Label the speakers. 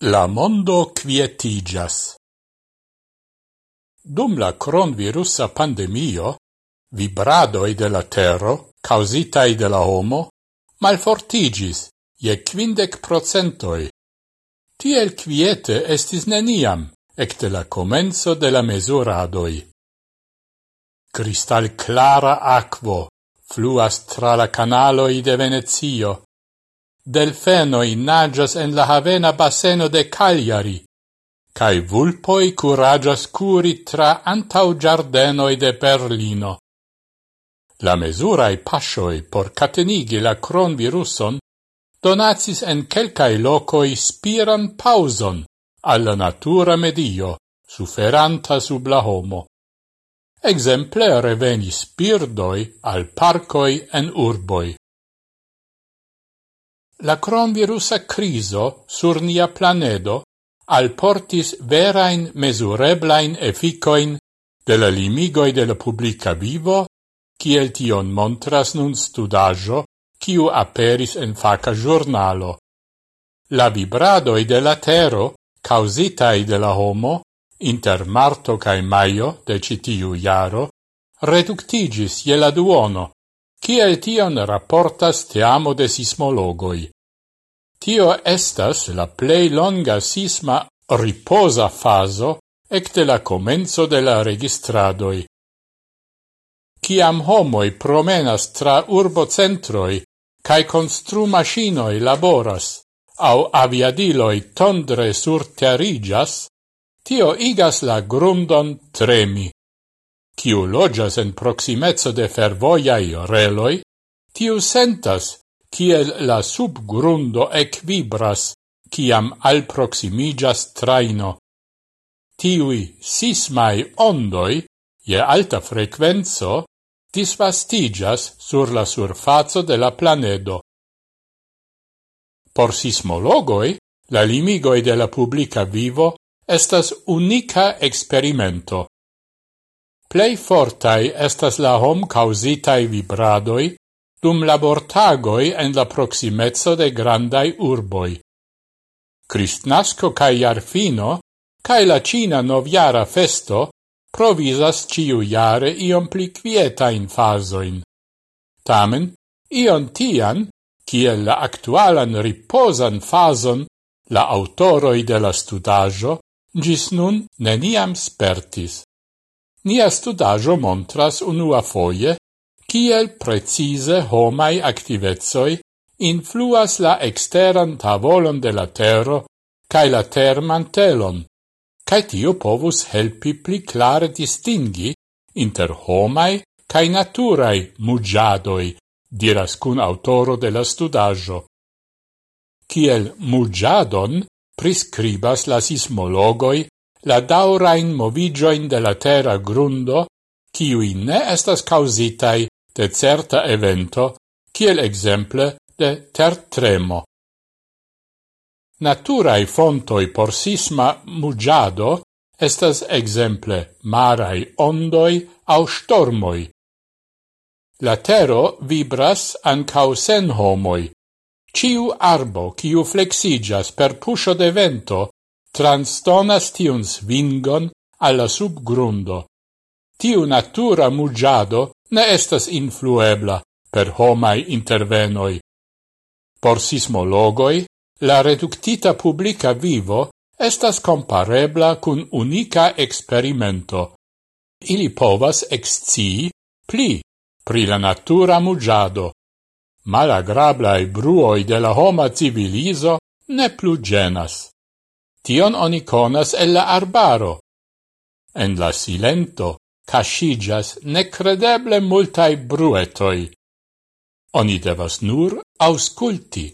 Speaker 1: La mondo quietigas. Dum la cronvirusa pandemio, vibradoi de la terro, causitai de la homo, malfortigis, je quindec procentoi. Tiel quiete estis neniam, ecte la comenzo de la mesuradoi. Cristal clara aquo fluas tra la canaloi de Venezio, delfenoi nagas en la havena baseno de Cagliari, cae vulpoi curagas curi tra antau giardenoi de Berlino. La mesurae pasioi por catenigi la cronviruson donatis en quelcae locoi spiran pauson alla natura medio suferanta sub la homo. Exemple revenis birdoi al parcoi en urboi. La cronvirusa criso sur nia planedo alportis verain mesureblain efficoin de la limigoi de la publica vivo, kiel tion montras nun studajo, kiu aperis en faca giornalo. La vibradoi de la tero, causitai de la homo, inter marto cae maio de citiu iaro, reductigis je la duono, Kiel tion rapportas teamo de sismologoi. Tio estas la plei longa sisma riposa faso ecte la comenzo de la registradoi. Ciam homoi promenas tra urbocentroi cae constru machinoi laboras, au aviadiloi tondre surterigas, tio igas la grundon tremi. Kiu loĝas en proximezzo de fervoiai reloi, tiu sentas, kiel la subgrundo equibras, ciam al proximigas traino. Tiui sismai ondoi, je alta frequenzo, disvastigas sur la surfazo de la planedo. Por sismologoi, la limigoi de la publica vivo estas unica experimento. Plei fortai estas la hom causitai vibradoi dum labortagoi en la proximezzo de grandai urboi. Cristnasco cae Arfino, cae la Cina noviara festo provisas ciu iare iom pli quietain fasoin. Tamen, ion tian, ciel la actualan riposan fason la autoroi de la studajo, gis nun neniam spertis. Nia studajo montras unua foie kiel precise homai activezoi influas la exteran tavolon de la tero cae la termantelon, cae tio povus helpi pli clare distingi inter homai cae naturai mugiadoi, diras cun autoro de la studaggio. Kiel mugiadon prescribas la sismologoi la daurain movigioin de la terra grundo, kiui ne estas causitai de certa evento, kiel exemple de tertremo. Naturai fontoi por sisma mugiado estas exemple marai ondoi au stormoi. La tero vibras ancau sen homoi. Ciu arbo, ciu flexigas per pusho de vento, transtonas tiun svingon alla subgrundo. Tiu natura mugiado ne estas influebla per homai intervenoi. Por sismologoi, la reductita publica vivo estas comparebla cun unica experimento. Ili povas excii pli pri la natura mugiado. Malagrablae bruoi de la homa civilizo ne plu genas. Tion oni conas el la arbaro. En la silento cascigas necredeble multai bruetoi. Oni devas nur ausculti.